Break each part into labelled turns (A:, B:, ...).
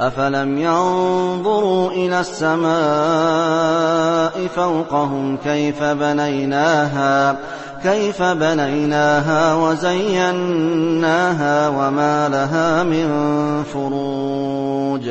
A: أفلم ينظروا إلى السماء فوقهم كيف بنيناها كيف بنيناها وزيناها وما لها من فروج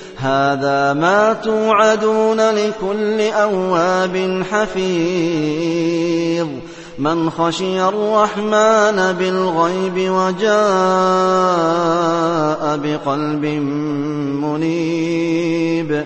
A: هذا ما توعدون لكل أواب حفيظ. من خشي الرحمن بالغيب وجاء بقلب منيب.